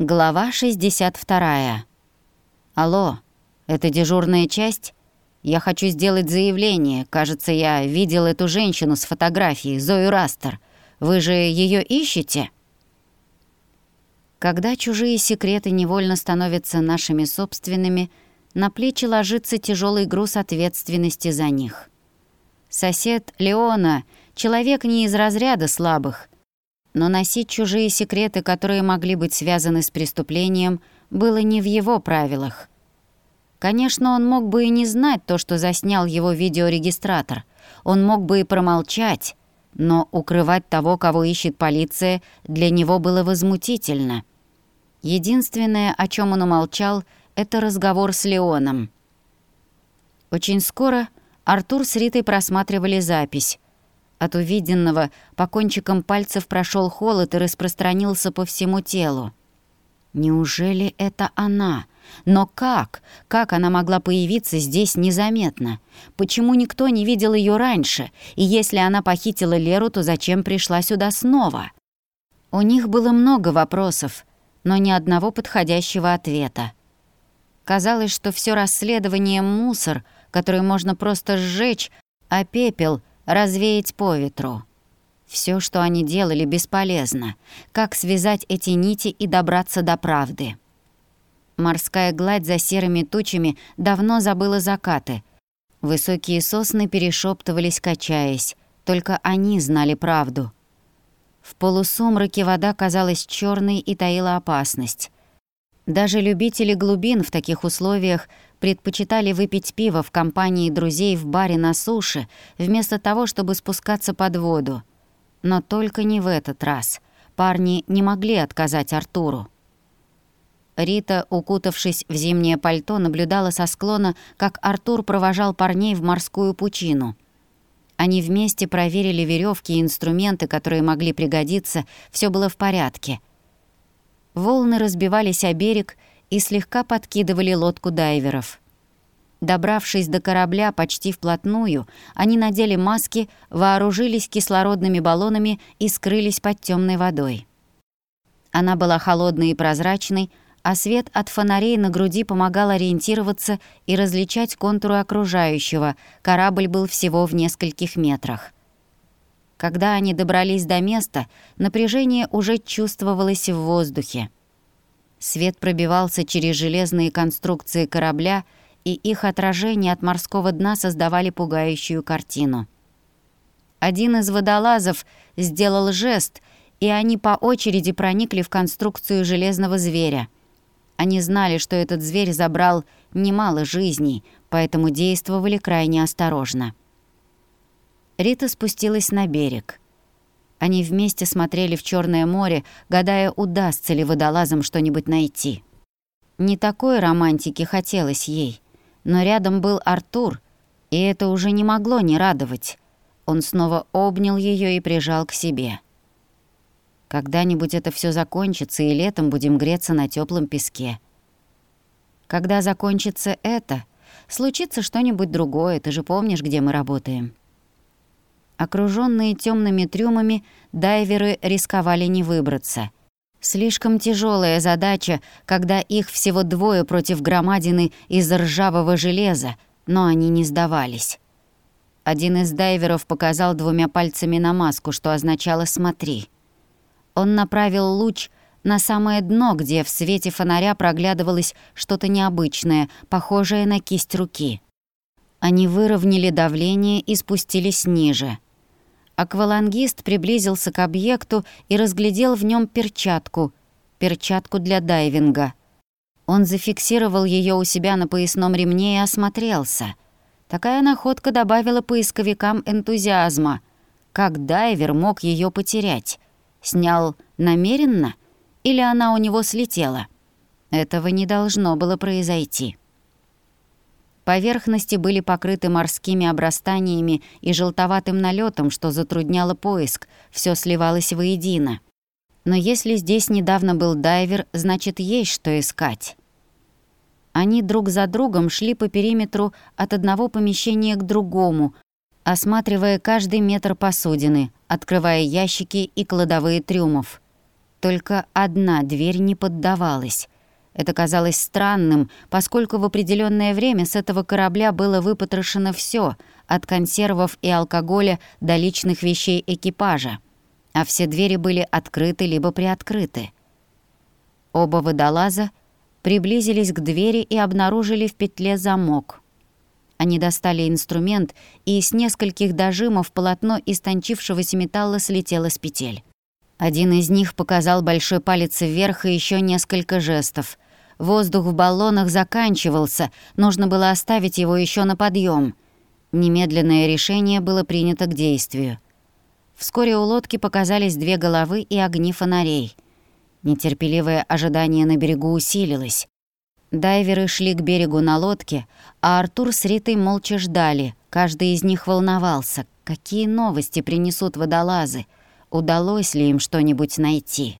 Глава 62. Алло, это дежурная часть? Я хочу сделать заявление. Кажется, я видел эту женщину с фотографией, Зою Растер. Вы же ее ищете? Когда чужие секреты невольно становятся нашими собственными, на плечи ложится тяжелый груз ответственности за них. Сосед Леона — человек не из разряда слабых — но носить чужие секреты, которые могли быть связаны с преступлением, было не в его правилах. Конечно, он мог бы и не знать то, что заснял его видеорегистратор. Он мог бы и промолчать, но укрывать того, кого ищет полиция, для него было возмутительно. Единственное, о чем он умолчал, это разговор с Леоном. Очень скоро Артур с Ритой просматривали запись. От увиденного по кончикам пальцев прошел холод и распространился по всему телу. Неужели это она? Но как? Как она могла появиться здесь незаметно? Почему никто не видел ее раньше? И если она похитила Леру, то зачем пришла сюда снова? У них было много вопросов, но ни одного подходящего ответа. Казалось, что все расследование — мусор, который можно просто сжечь, а пепел — развеять по ветру. Все, что они делали, бесполезно. Как связать эти нити и добраться до правды? Морская гладь за серыми тучами давно забыла закаты. Высокие сосны перешептывались, качаясь. Только они знали правду. В полусумраке вода казалась черной и таила опасность. Даже любители глубин в таких условиях предпочитали выпить пиво в компании друзей в баре на суше, вместо того, чтобы спускаться под воду. Но только не в этот раз. Парни не могли отказать Артуру. Рита, укутавшись в зимнее пальто, наблюдала со склона, как Артур провожал парней в морскую пучину. Они вместе проверили веревки и инструменты, которые могли пригодиться, все было в порядке — Волны разбивались о берег и слегка подкидывали лодку дайверов. Добравшись до корабля почти вплотную, они надели маски, вооружились кислородными баллонами и скрылись под темной водой. Она была холодной и прозрачной, а свет от фонарей на груди помогал ориентироваться и различать контуры окружающего. Корабль был всего в нескольких метрах. Когда они добрались до места, напряжение уже чувствовалось в воздухе. Свет пробивался через железные конструкции корабля, и их отражения от морского дна создавали пугающую картину. Один из водолазов сделал жест, и они по очереди проникли в конструкцию железного зверя. Они знали, что этот зверь забрал немало жизней, поэтому действовали крайне осторожно. Рита спустилась на берег. Они вместе смотрели в Черное море, гадая, удастся ли водолазам что-нибудь найти. Не такой романтики хотелось ей, но рядом был Артур, и это уже не могло не радовать. Он снова обнял ее и прижал к себе. Когда-нибудь это все закончится, и летом будем греться на теплом песке. Когда закончится это, случится что-нибудь другое, ты же помнишь, где мы работаем. Окруженные темными трюмами, дайверы рисковали не выбраться. Слишком тяжелая задача, когда их всего двое против громадины из ржавого железа, но они не сдавались. Один из дайверов показал двумя пальцами на маску, что означало «смотри». Он направил луч на самое дно, где в свете фонаря проглядывалось что-то необычное, похожее на кисть руки. Они выровняли давление и спустились ниже. Аквалангист приблизился к объекту и разглядел в нем перчатку. Перчатку для дайвинга. Он зафиксировал ее у себя на поясном ремне и осмотрелся. Такая находка добавила поисковикам энтузиазма. Как дайвер мог ее потерять? Снял намеренно? Или она у него слетела? Этого не должно было произойти. Поверхности были покрыты морскими обрастаниями и желтоватым налетом, что затрудняло поиск, все сливалось воедино. Но если здесь недавно был дайвер, значит, есть что искать. Они друг за другом шли по периметру от одного помещения к другому, осматривая каждый метр посудины, открывая ящики и кладовые трюмов. Только одна дверь не поддавалась. Это казалось странным, поскольку в определенное время с этого корабля было выпотрошено все, от консервов и алкоголя до личных вещей экипажа, а все двери были открыты либо приоткрыты. Оба водолаза приблизились к двери и обнаружили в петле замок. Они достали инструмент, и с нескольких дожимов полотно истончившегося металла слетело с петель. Один из них показал большой палец вверх и еще несколько жестов. Воздух в баллонах заканчивался, нужно было оставить его еще на подъем. Немедленное решение было принято к действию. Вскоре у лодки показались две головы и огни фонарей. Нетерпеливое ожидание на берегу усилилось. Дайверы шли к берегу на лодке, а Артур с Ритой молча ждали. Каждый из них волновался, какие новости принесут водолазы, удалось ли им что-нибудь найти.